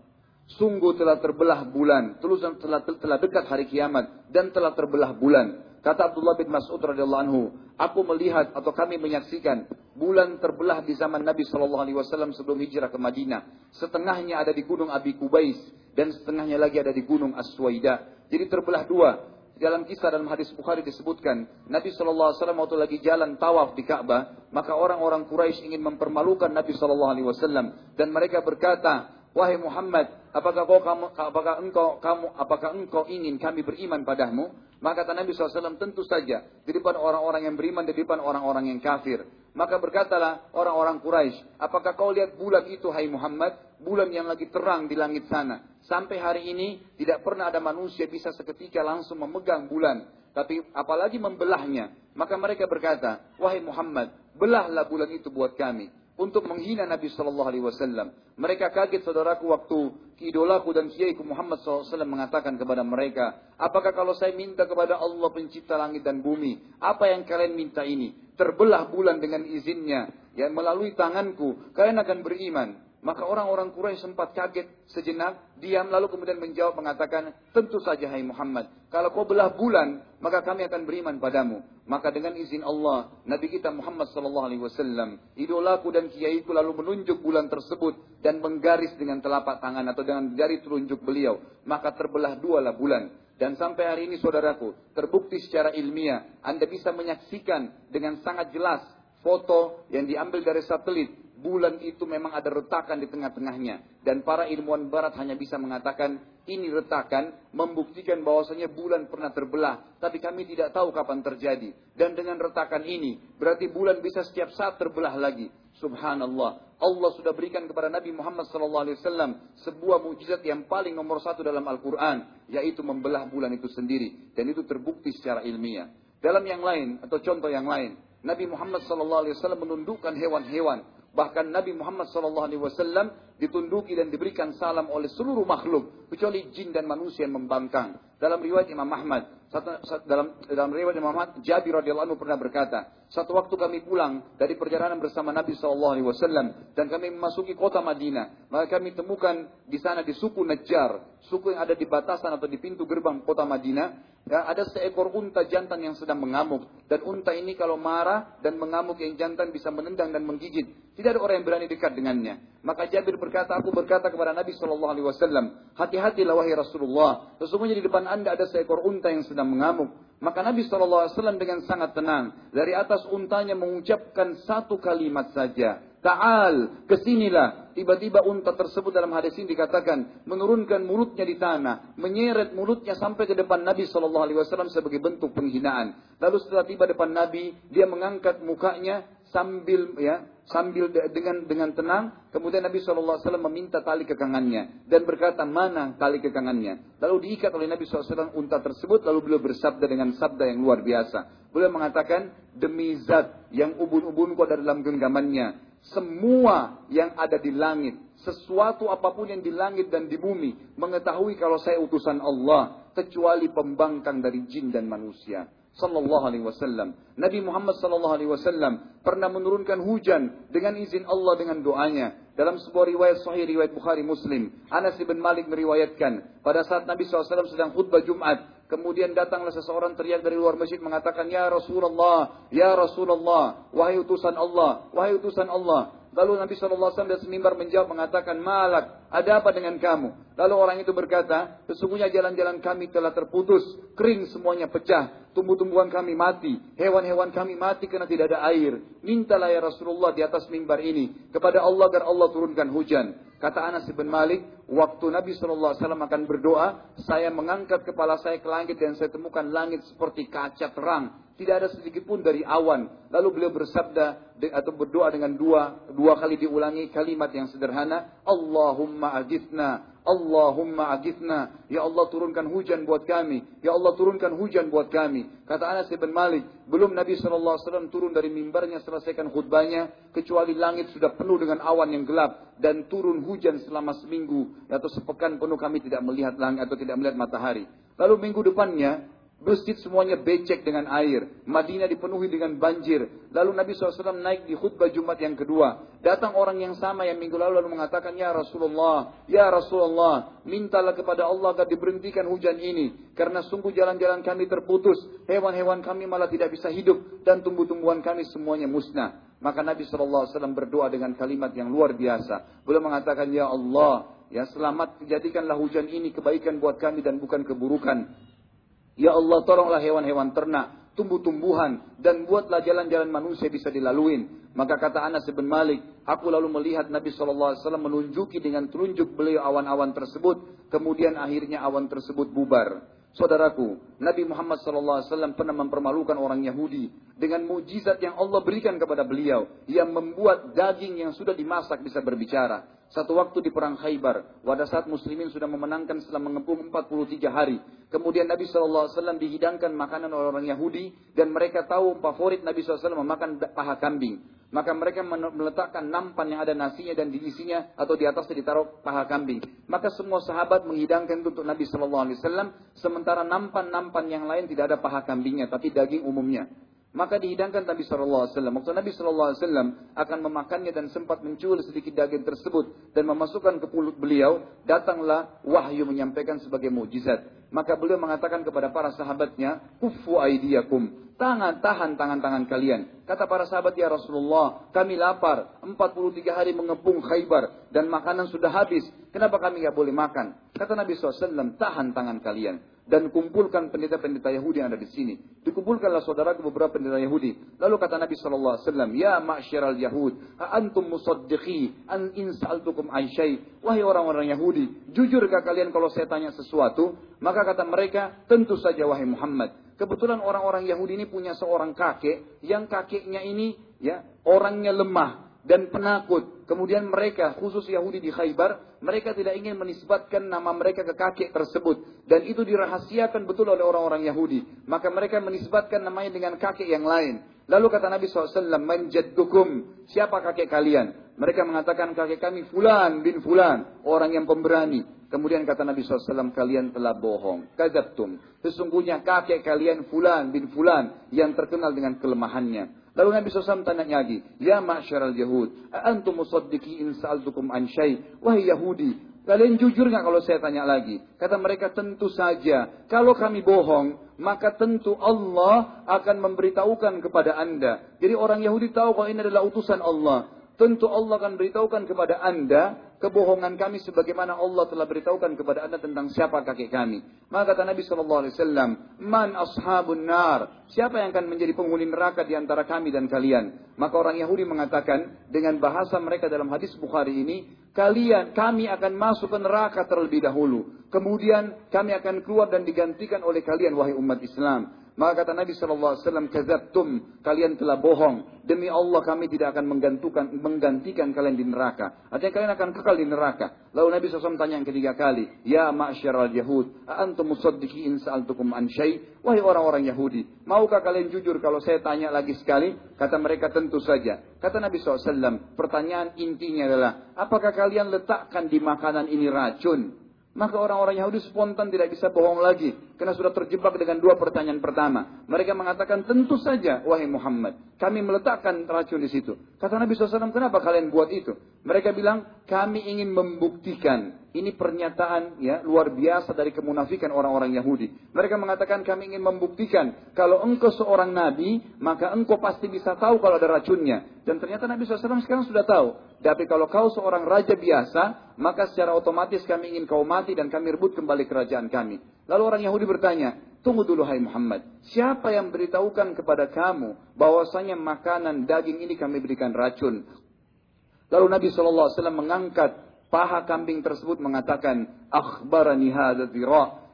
Sungguh telah terbelah bulan, telah, telah, telah dekat hari kiamat dan telah terbelah bulan. Kata Abdullah bin Mas'ud radhiyallahu anhu, aku melihat atau kami menyaksikan bulan terbelah di zaman Nabi Shallallahu alaihi wasallam sebelum hijrah ke Madinah. Setengahnya ada di gunung Abi Kubais dan setengahnya lagi ada di gunung Aswaida. Jadi terbelah dua dalam kisah dalam hadis Bukhari disebutkan Nabi SAW waktu lagi jalan tawaf di Ka'bah maka orang-orang Quraisy ingin mempermalukan Nabi SAW dan mereka berkata wahai Muhammad apakah kau kamu apakah engkau kamu apakah engkau ingin kami beriman padamu? Maka kata Nabi SAW tentu saja di depan orang-orang yang beriman di depan orang-orang yang kafir. Maka berkatalah orang-orang Quraisy apakah kau lihat bulan itu hai Muhammad? Bulan yang lagi terang di langit sana. Sampai hari ini tidak pernah ada manusia bisa seketika langsung memegang bulan. Tapi apalagi membelahnya. Maka mereka berkata, wahai Muhammad, belahlah bulan itu buat kami. Untuk menghina Nabi Shallallahu Alaihi Wasallam. Mereka kaget saudaraku waktu idolaku dan kiaiku Muhammad SAW mengatakan kepada mereka, apakah kalau saya minta kepada Allah pencipta langit dan bumi, apa yang kalian minta ini? Terbelah bulan dengan izinnya, yang melalui tanganku, kalian akan beriman. Maka orang-orang Quraisy sempat kaget sejenak, diam lalu kemudian menjawab mengatakan, tentu saja hai Muhammad, kalau kau belah bulan, maka kami akan beriman padamu. Maka dengan izin Allah, Nabi kita Muhammad sallallahu alaihi wasallam, idolaku dan kiaiku lalu menunjuk bulan tersebut dan menggaris dengan telapak tangan atau dengan jari telunjuk beliau, maka terbelah dua lah bulan. Dan sampai hari ini saudaraku, terbukti secara ilmiah, Anda bisa menyaksikan dengan sangat jelas foto yang diambil dari satelit bulan itu memang ada retakan di tengah-tengahnya. Dan para ilmuwan barat hanya bisa mengatakan ini retakan membuktikan bahwasanya bulan pernah terbelah. Tapi kami tidak tahu kapan terjadi. Dan dengan retakan ini berarti bulan bisa setiap saat terbelah lagi. Subhanallah. Allah sudah berikan kepada Nabi Muhammad SAW sebuah mujizat yang paling nomor satu dalam Al-Quran. Yaitu membelah bulan itu sendiri. Dan itu terbukti secara ilmiah. Dalam yang lain atau contoh yang lain. Nabi Muhammad SAW menundukkan hewan-hewan. Bahkan Nabi Muhammad SAW ditunduki dan diberikan salam oleh seluruh makhluk. Kecuali jin dan manusia yang membangkang. Dalam riwayat Imam Ahmad, dalam, dalam riwayat Imam Ahmad, Jabir radhiyallahu anhu pernah berkata, satu waktu kami pulang dari perjalanan bersama Nabi SAW dan kami memasuki kota Madinah, maka kami temukan di sana di suku Najjar, suku yang ada di batasan atau di pintu gerbang kota Madinah, ya, ada seekor unta jantan yang sedang mengamuk dan unta ini kalau marah dan mengamuk yang jantan bisa menendang dan menggigit. Tidak ada orang yang berani dekat dengannya. Maka Jabir berkata, aku berkata kepada Nabi Shallallahu Alaihi Wasallam, hati-hatilah wahai Rasulullah. Sesungguhnya di depan anda ada seekor unta yang sedang mengamuk. Maka Nabi Wasallam dengan sangat tenang dari atas untanya mengucapkan satu kalimat saja. Ta'al, ke sinilah. Tiba-tiba unta tersebut dalam hadis ini dikatakan menurunkan mulutnya di tanah, menyeret mulutnya sampai ke depan Nabi Shallallahu Alaihi Wasallam sebagai bentuk penghinaan. Lalu setelah tiba depan Nabi, dia mengangkat mukanya sambil ya sambil dengan dengan tenang kemudian Nabi SAW meminta tali kekangannya dan berkata mana tali kekangannya? Lalu diikat oleh Nabi SAW unta tersebut lalu beliau bersabda dengan sabda yang luar biasa. Beliau mengatakan demi zat yang ubun-ubunku ada dalam genggamannya semua yang ada di langit sesuatu apa pun yang di langit dan di bumi mengetahui kalau saya utusan Allah kecuali pembangkang dari jin dan manusia sallallahu alaihi wasallam. Nabi Muhammad sallallahu alaihi wasallam pernah menurunkan hujan dengan izin Allah dengan doanya. Dalam sebuah riwayat sahih riwayat Bukhari Muslim, Anas bin Malik meriwayatkan pada saat Nabi SAW sedang khutbah Jumat, kemudian datanglah seseorang teriak dari luar masjid mengatakan, "Ya Rasulullah, ya Rasulullah, wahai utusan Allah, wahai utusan Allah." Lalu Nabi SAW dari semimbar menjawab mengatakan, Malak, ada apa dengan kamu? Lalu orang itu berkata, sesungguhnya jalan-jalan kami telah terputus, kering semuanya pecah, tumbuh-tumbuhan kami mati, hewan-hewan kami mati karena tidak ada air. Mintalah ya Rasulullah di atas mimbar ini, kepada Allah agar Allah turunkan hujan. Kata Anas bin Malik, waktu Nabi SAW akan berdoa, saya mengangkat kepala saya ke langit dan saya temukan langit seperti kaca terang tidak ada sedikit pun dari awan. Lalu beliau bersabda atau berdoa dengan dua dua kali diulangi kalimat yang sederhana, Allahumma agithna, Allahumma agithna. Ya Allah turunkan hujan buat kami. Ya Allah turunkan hujan buat kami. Kata Anas bin Malik, belum Nabi SAW turun dari mimbarnya selesaikan khutbahnya, kecuali langit sudah penuh dengan awan yang gelap dan turun hujan selama seminggu atau sepekan penuh kami tidak melihat langit atau tidak melihat matahari. Lalu minggu depannya Masjid semuanya becek dengan air. Madinah dipenuhi dengan banjir. Lalu Nabi SAW naik di khutbah Jumat yang kedua. Datang orang yang sama yang minggu lalu lalu mengatakan, Ya Rasulullah, Ya Rasulullah, mintalah kepada Allah agar diberhentikan hujan ini. Karena sungguh jalan-jalan kami terputus. Hewan-hewan kami malah tidak bisa hidup. Dan tumbuh-tumbuhan kami semuanya musnah. Maka Nabi SAW berdoa dengan kalimat yang luar biasa. Beliau mengatakan, Ya Allah, Ya selamat jadikanlah hujan ini kebaikan buat kami dan bukan keburukan. Ya Allah tolonglah hewan-hewan ternak, tumbuh-tumbuhan, dan buatlah jalan-jalan manusia bisa dilaluin. Maka kata Anas bin Malik, aku lalu melihat Nabi SAW menunjuki dengan telunjuk beliau awan-awan tersebut, kemudian akhirnya awan tersebut bubar. Saudaraku, Nabi Muhammad SAW pernah mempermalukan orang Yahudi dengan mujizat yang Allah berikan kepada beliau yang membuat daging yang sudah dimasak bisa berbicara. Satu waktu di perang Khaybar, pada saat muslimin sudah memenangkan setelah mengepung 43 hari. Kemudian Nabi SAW dihidangkan makanan oleh orang Yahudi dan mereka tahu favorit Nabi SAW memakan paha kambing. Maka mereka meletakkan nampan yang ada nasinya dan diisinya atau di atasnya ditaruh paha kambing. Maka semua sahabat menghidangkan itu untuk Nabi Wasallam. Sementara nampan-nampan yang lain tidak ada paha kambingnya, tapi daging umumnya. Maka dihidangkan Nabi Shallallahu Alaihi Wasallam. Waktu Nabi Shallallahu Alaihi Wasallam akan memakannya dan sempat mencuri sedikit daging tersebut dan memasukkan ke mulut beliau, datanglah wahyu menyampaikan sebagai mujizat. Maka beliau mengatakan kepada para sahabatnya, kufu aidiakum, Tangan, tahan tangan-tangan kalian. Kata para sahabat, ya Rasulullah, kami lapar. 43 hari mengepung khaybar. Dan makanan sudah habis. Kenapa kami tidak boleh makan? Kata Nabi SAW, tahan tangan kalian. Dan kumpulkan pendeta-pendeta Yahudi yang ada di sini. Dikumpulkanlah saudara ke beberapa pendeta Yahudi. Lalu kata Nabi SAW, Ya ma'syiral Yahud, antum musaddiqi an insaltukum aisyai. Wahai orang-orang Yahudi, jujurkah kalian kalau saya tanya sesuatu? Maka kata mereka, tentu saja wahai Muhammad. Kebetulan orang-orang Yahudi ini punya seorang kakek yang kakeknya ini ya orangnya lemah. Dan penakut. Kemudian mereka, khusus Yahudi di Khaybar, mereka tidak ingin menisbatkan nama mereka ke kakek tersebut. Dan itu dirahasiakan betul oleh orang-orang Yahudi. Maka mereka menisbatkan namanya dengan kakek yang lain. Lalu kata Nabi SAW, Manjaddukum, siapa kakek kalian? Mereka mengatakan kakek kami Fulan bin Fulan, orang yang pemberani. Kemudian kata Nabi SAW, kalian telah bohong. Kadzabtum. Sesungguhnya kakek kalian Fulan bin Fulan yang terkenal dengan kelemahannya. Lalu Nabi SAW tanya lagi, Ya ma'asyaral Yahud, antum musaddiki in sa'altukum an syai. Wahai Yahudi, kalian jujur nggak kalau saya tanya lagi? Kata mereka, tentu saja. Kalau kami bohong, maka tentu Allah akan memberitahukan kepada anda. Jadi orang Yahudi tahu kalau ini adalah utusan Allah. Tentu Allah akan beritahukan kepada anda kebohongan kami sebagaimana Allah telah beritahukan kepada anda tentang siapa kakek kami. Maka kata Nabi Shallallahu Alaihi Wasallam, Man ashabun nar. Siapa yang akan menjadi penghuni neraka di antara kami dan kalian? Maka orang Yahudi mengatakan dengan bahasa mereka dalam hadis Bukhari ini, kalian kami akan masuk ke neraka terlebih dahulu. Kemudian kami akan keluar dan digantikan oleh kalian wahai umat Islam. Maka kata Nabi SAW, Kazabtum, kalian telah bohong. Demi Allah kami tidak akan menggantikan, menggantikan kalian di neraka. Artinya kalian akan kekal di neraka. Lalu Nabi SAW tanya yang ketiga kali, Ya ma'asyiral Yahud, antum musaddiqin sa'altukum an syai? Wahai orang-orang Yahudi, maukah kalian jujur kalau saya tanya lagi sekali? Kata mereka tentu saja. Kata Nabi SAW, pertanyaan intinya adalah, apakah kalian letakkan di makanan ini racun? Maka orang-orang Yahudi spontan tidak bisa bohong lagi. Karena sudah terjebak dengan dua pertanyaan pertama. Mereka mengatakan, tentu saja, wahai Muhammad. Kami meletakkan racun di situ. Kata Nabi SAW, kenapa kalian buat itu? Mereka bilang, kami ingin membuktikan. Ini pernyataan ya luar biasa dari kemunafikan orang-orang Yahudi. Mereka mengatakan, kami ingin membuktikan. Kalau engkau seorang nabi, maka engkau pasti bisa tahu kalau ada racunnya. Dan ternyata Nabi SAW sekarang sudah tahu. Tapi kalau kau seorang raja biasa, maka secara otomatis kami ingin kau mati dan kami rebut kembali kerajaan kami. Lalu orang Yahudi bertanya, tunggu dulu hai Muhammad, siapa yang beritahukan kepada kamu bahwasanya makanan daging ini kami berikan racun? Lalu Nabi SAW mengangkat paha kambing tersebut mengatakan, akhbarani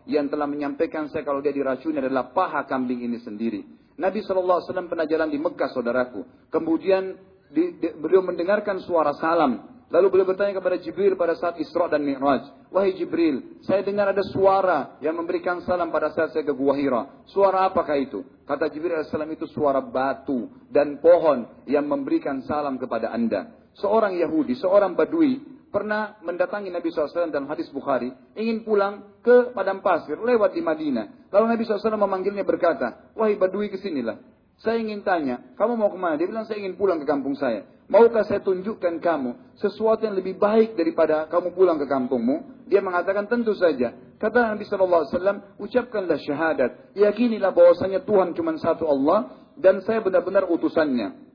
yang telah menyampaikan saya kalau dia diracuni adalah paha kambing ini sendiri. Nabi SAW pernah jalan di Mekah, saudaraku. Kemudian di, di, beliau mendengarkan suara salam. Lalu beliau bertanya kepada Jibril pada saat Isra dan Mi'raj. Wahai Jibril, saya dengar ada suara yang memberikan salam pada saat saya ke Gua Hira. Suara apakah itu? Kata Jibril AS itu suara batu dan pohon yang memberikan salam kepada anda. Seorang Yahudi, seorang Badui, pernah mendatangi Nabi SAW dalam hadis Bukhari, ingin pulang ke padang pasir, lewat di Madinah. Lalu Nabi SAW memanggilnya berkata, Wahai Badui ke sinilah. Saya ingin tanya, kamu mau ke mana? Dia bilang, saya ingin pulang ke kampung saya. Maukah saya tunjukkan kamu sesuatu yang lebih baik daripada kamu pulang ke kampungmu? Dia mengatakan, tentu saja. Kata Nabi SAW, ucapkanlah syahadat. Yakinilah bahwasanya Tuhan cuma satu Allah dan saya benar-benar utusannya.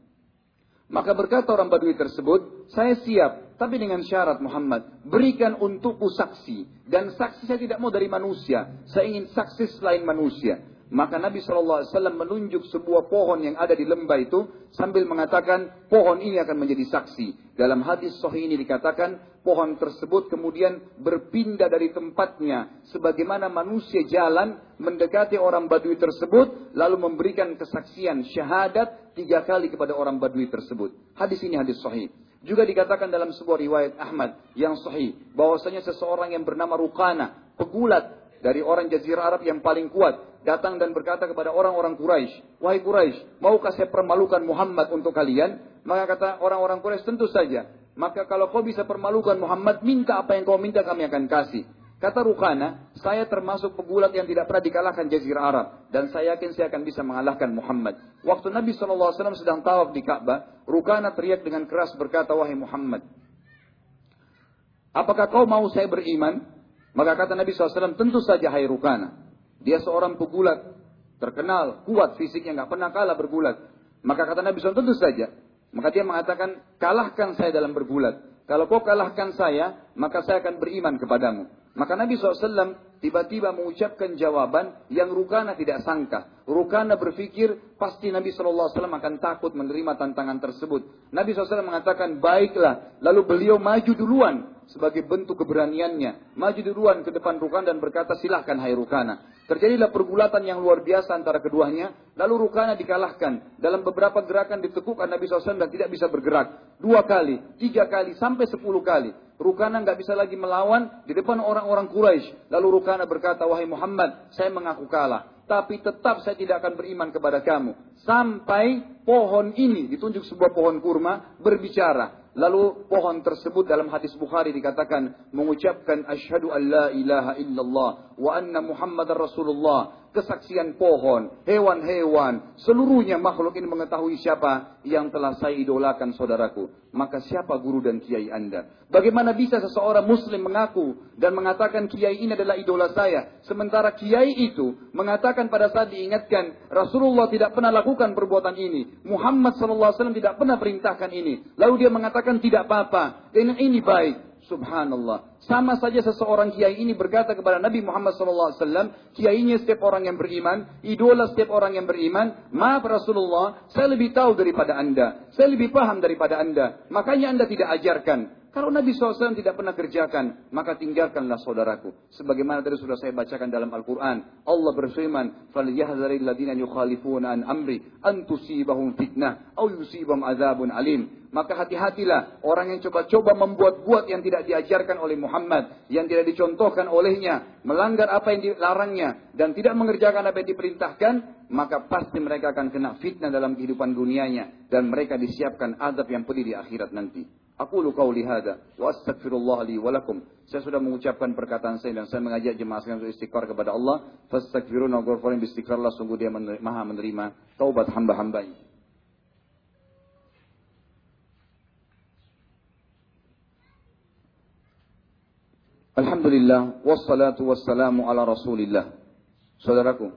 Maka berkata orang Badui tersebut, saya siap, tapi dengan syarat Muhammad, berikan untukku saksi. Dan saksi saya tidak mau dari manusia, saya ingin saksi selain manusia. Maka Nabi SAW menunjuk sebuah pohon yang ada di lembah itu sambil mengatakan pohon ini akan menjadi saksi. Dalam hadis sahih ini dikatakan pohon tersebut kemudian berpindah dari tempatnya sebagaimana manusia jalan mendekati orang badui tersebut lalu memberikan kesaksian syahadat tiga kali kepada orang badui tersebut. Hadis ini hadis sahih. Juga dikatakan dalam sebuah riwayat Ahmad yang sahih bahwasanya seseorang yang bernama Rukana, pegulat dari orang Jazirah Arab yang paling kuat datang dan berkata kepada orang-orang Quraisy, "Wahai Quraisy, maukah saya permalukan Muhammad untuk kalian?" Maka kata orang-orang Quraisy, "Tentu saja." Maka kalau kau bisa permalukan Muhammad, minta apa yang kau minta kami akan kasih. Kata Rukana, saya termasuk pegulat yang tidak pernah dikalahkan Jazirah Arab. Dan saya yakin saya akan bisa mengalahkan Muhammad. Waktu Nabi SAW sedang tawaf di Ka'bah, Rukana teriak dengan keras berkata, Wahai Muhammad, apakah kau mau saya beriman? Maka kata Nabi SAW, tentu saja hai Rukana. Dia seorang pegulat, terkenal, kuat fisiknya, nggak pernah kalah bergulat. Maka kata Nabi SAW, tentu saja. Maka dia mengatakan, kalahkan saya dalam bergulat. Kalau kau kalahkan saya, maka saya akan beriman kepadamu. Maka Nabi SAW tiba-tiba mengucapkan jawaban yang Rukana tidak sangka. Rukana berpikir pasti Nabi SAW akan takut menerima tantangan tersebut. Nabi SAW mengatakan baiklah. Lalu beliau maju duluan sebagai bentuk keberaniannya. Maju duluan ke depan Rukana dan berkata silahkan hai Rukana. Terjadilah pergulatan yang luar biasa antara keduanya. Lalu Rukana dikalahkan. Dalam beberapa gerakan ditekukkan Nabi SAW dan tidak bisa bergerak. Dua kali, tiga kali, sampai sepuluh kali. Rukana nggak bisa lagi melawan di depan orang-orang Quraisy. Lalu Rukana berkata, wahai Muhammad, saya mengaku kalah. Tapi tetap saya tidak akan beriman kepada kamu. Sampai pohon ini, ditunjuk sebuah pohon kurma, berbicara. Lalu pohon tersebut dalam hadis Bukhari dikatakan mengucapkan asyhadu an la ilaha illallah wa anna muhammadar rasulullah kesaksian pohon, hewan-hewan, seluruhnya makhluk ini mengetahui siapa yang telah saya idolakan saudaraku. Maka siapa guru dan kiai anda? Bagaimana bisa seseorang muslim mengaku dan mengatakan kiai ini adalah idola saya. Sementara kiai itu mengatakan pada saat diingatkan Rasulullah tidak pernah lakukan perbuatan ini. Muhammad SAW tidak pernah perintahkan ini. Lalu dia mengatakan tidak apa-apa. Dan ini baik. Subhanallah. Sama saja seseorang kiai ini berkata kepada Nabi Muhammad SAW, kiainya setiap orang yang beriman, idola setiap orang yang beriman, maaf Rasulullah, saya lebih tahu daripada anda, saya lebih paham daripada anda, makanya anda tidak ajarkan. Kalau Nabi SAW tidak pernah kerjakan, maka tinggalkanlah saudaraku. Sebagaimana tadi sudah saya bacakan dalam Al-Quran. Allah berfirman, فَلْيَحْذَرِ الَّذِينَ يُخَالِفُونَ عَنْ أَمْرِ أَنْ تُصِيبَهُمْ فِتْنَةً أَوْ يُصِيبَهُمْ عَذَابٌ عَلِيمٌ Maka hati-hatilah orang yang coba-coba membuat-buat yang tidak diajarkan oleh Muhammad, yang tidak dicontohkan olehnya, melanggar apa yang dilarangnya, dan tidak mengerjakan apa yang diperintahkan, maka pasti mereka akan kena fitnah dalam kehidupan dunianya, dan mereka disiapkan azab yang pedih di akhirat nanti. Aku lu kau lihada wa astaghfirullah li wa. Saya sudah mengucapkan perkataan saya dan saya mengajak jemaah sekalian untuk istighfar kepada Allah. Fastaghfiruna wa ghafirun bistighfarlah sungguh dia maha menerima taubat hamba-hambanya. Alhamdulillah wassalatu wassalamu ala Rasulillah. Saudaraku,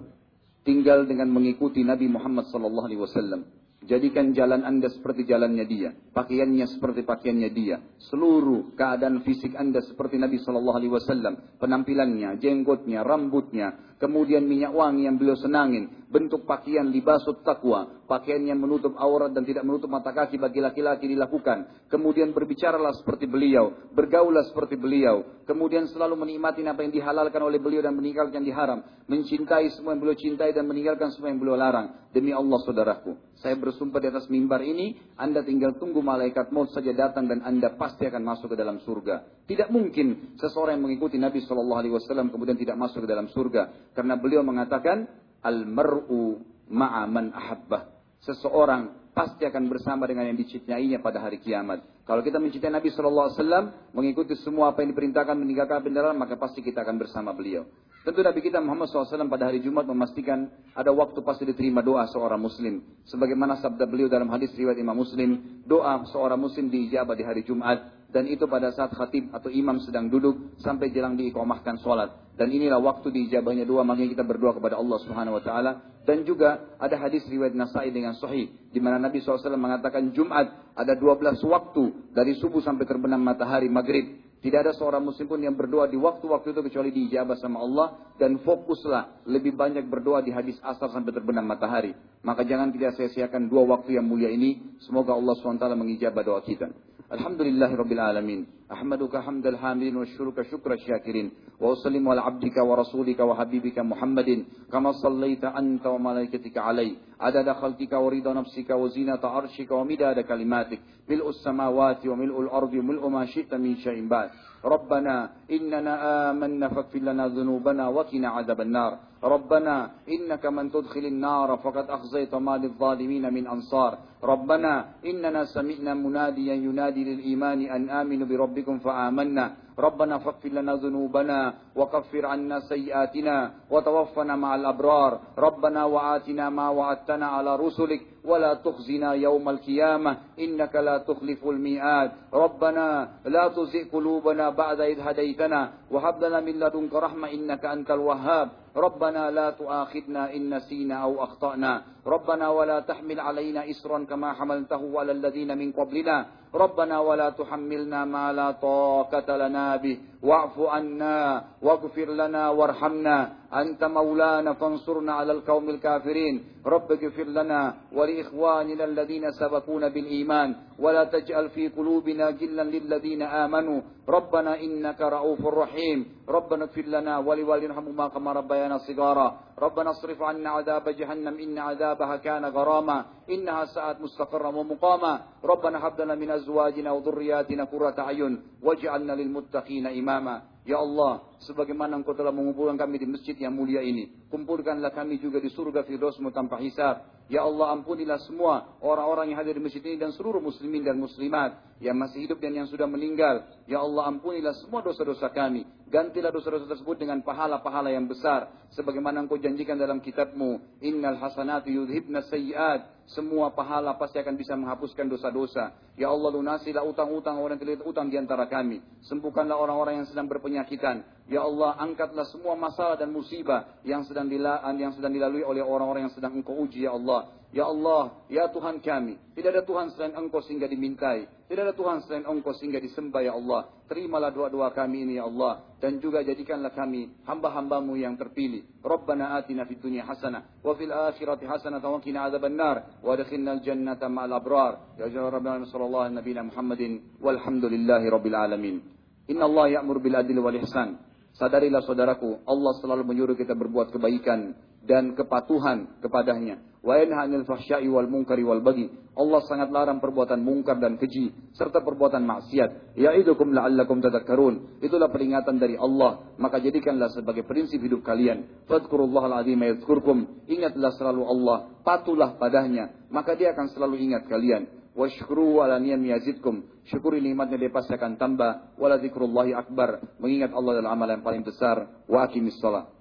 tinggal dengan mengikuti Nabi Muhammad sallallahu alaihi wasallam Jadikan jalan anda seperti jalannya dia. Pakaiannya seperti pakaiannya dia. Seluruh keadaan fisik anda seperti Nabi Shallallahu Alaihi Wasallam. Penampilannya, jenggotnya, rambutnya, kemudian minyak wangi yang beliau senangin, bentuk pakaian libasut takwa, pakaian yang menutup aurat dan tidak menutup mata kaki bagi laki-laki dilakukan. Kemudian berbicaralah seperti beliau, bergaulah seperti beliau, kemudian selalu menikmati apa yang dihalalkan oleh beliau dan meninggalkan yang diharam, mencintai semua yang beliau cintai dan meninggalkan semua yang beliau larang. Demi Allah saudaraku, saya bersumpah di atas mimbar ini, Anda tinggal tunggu malaikat maut saja datang dan Anda pasti akan masuk ke dalam surga. Tidak mungkin seseorang yang mengikuti Nabi Shallallahu Alaihi Wasallam kemudian tidak masuk ke dalam surga. Karena beliau mengatakan, Al-mar'u ma'aman ahabbah. Seseorang pasti akan bersama dengan yang dicintainya pada hari kiamat. Kalau kita mencintai Nabi SAW, mengikuti semua apa yang diperintahkan, meninggalkan apa maka pasti kita akan bersama beliau. Tentu Nabi kita Muhammad SAW pada hari Jumat memastikan ada waktu pasti diterima doa seorang muslim. Sebagaimana sabda beliau dalam hadis riwayat Imam Muslim, doa seorang muslim diijabah di hari Jumat dan itu pada saat khatib atau imam sedang duduk sampai jelang diikomahkan sholat. Dan inilah waktu diijabahnya doa, makanya kita berdoa kepada Allah Subhanahu Wa Taala. Dan juga ada hadis riwayat Nasai dengan Sahih, di mana Nabi SAW mengatakan Jumat ada 12 waktu dari subuh sampai terbenam matahari maghrib. Tidak ada seorang muslim pun yang berdoa di waktu-waktu itu kecuali diijabah sama Allah dan fokuslah lebih banyak berdoa di hadis asar sampai terbenam matahari. Maka jangan kita sia-siakan dua waktu yang mulia ini. Semoga Allah SWT mengijabah doa kita. Alhamdulillahi Rabbil Alamin. Ahmaduka hamdal hamidin wa syuruka syukra syakirin. Wa usallimu ala abdika wa rasulika wa habibika Muhammadin. Kama sallaita anta wa malaikatika alaih. عدد خلقك ورضا نفسك وزينة عرشك ومداد كلماتك. ملء السماوات وملء الأرض وملء ما شئت من شيء بعد. ربنا إننا آمنا فاغفر لنا ذنوبنا وقنا عذاب النار. ربنا إنك من تدخل النار فقد أخزيت ما للظالمين من أنصار. ربنا إننا سمعنا مناديا ينادي للإيمان أن آمنوا بربكم فآمنا. ربنا فاغفر لنا ذنوبنا وكفر عنا سيئاتنا وتوفنا مع الأبرار. ربنا وآتنا ما وعدتنا على رسلك ولا تخزنا يوم القيامة إنك لا تخلف الميعاد. ربنا لا تزغ قلوبنا بعد إذ هديتنا وهب لنا من لدنك رحمة إنك أنت الوهاب. ربنا لا تؤاخذنا إن نسينا أو أخطأنا. ربنا ولا تحمل علينا إسرا كما حملته على الذين من قبلنا. ربنا ولا تحملنا ما لا طاقة لنا به. واعف عنا واغفر لنا وارحمنا. أنت مولانا فانصرنا على القوم الكافرين. رب اغفر لنا ولإخواننا الذين سبقونا بالإيمان. ولا تجعل في قلوبنا غلا للذين آمنوا. ربنا إنك رؤوف رحيم. ربنا اغفر لنا ولوالدنا كما ربيانا صغارا. ربنا اصرف عنا عذاب جهنم إن عذابها كان غراما. إنها ساءت مستقرا ومقاما. ربنا هب لنا من أزواجنا وذرياتنا قرة أعين واجعلنا للمتقين إماما. Ya Allah, sebagaimana engkau telah mengumpulkan kami di masjid yang mulia ini. Kumpulkanlah kami juga di surga Firdausmu tanpa hisab. Ya Allah, ampunilah semua orang-orang yang hadir di masjid ini dan seluruh muslimin dan muslimat yang masih hidup dan yang sudah meninggal. Ya Allah, ampunilah semua dosa-dosa kami. Gantilah dosa-dosa tersebut dengan pahala-pahala yang besar. Sebagaimana engkau janjikan dalam kitabmu. Innal hasanatu yudhibna sayyiat. Semua pahala pasti akan bisa menghapuskan dosa-dosa. Ya Allah, lunasilah utang-utang orang yang utang di antara kami. Sembuhkanlah orang-orang yang sedang berpenyakitan. Ya Allah, angkatlah semua masalah dan musibah yang sedang yang sedang dilalui oleh orang-orang yang sedang Engkau uji ya Allah. Ya Allah, ya Tuhan kami, tidak ada Tuhan selain Engkau sehingga dimintai. Tidak ada Tuhan selain Engkau sehingga disembah ya Allah. Terimalah doa-doa kami ini ya Allah. Dan juga jadikanlah kami hamba-hambamu yang terpilih. Rabbana atina fid dunya hasanah. Wa fil akhirati hasanah. Wa qina adhaban nar. Wa adkhilna al-jannata ma'al abrar. Ya jalla rabbana sallallahu alaihi Muhammadin. Walhamdulillahi rabbil alamin. Inna Allah ya'mur bil adil wal ihsan. Sadarilah saudaraku, Allah selalu menyuruh kita berbuat kebaikan dan kepatuhan kepadanya. Wa 'anil fahsya'i wal munkari wal bagi. Allah sangat larang perbuatan mungkar dan keji serta perbuatan maksiat. Ya'idukum la'allakum tadhakkarun. Itulah peringatan dari Allah, maka jadikanlah sebagai prinsip hidup kalian. Fadhkurullahal azim yadhkurkum. Ingatlah selalu Allah, patulah padanya, maka dia akan selalu ingat kalian. Washkuru ala niyam yazidkum. Syukuri nikmatnya dia pasti akan tambah. Wala akbar. Mengingat Allah adalah amalan yang paling besar. Wa akimis salat.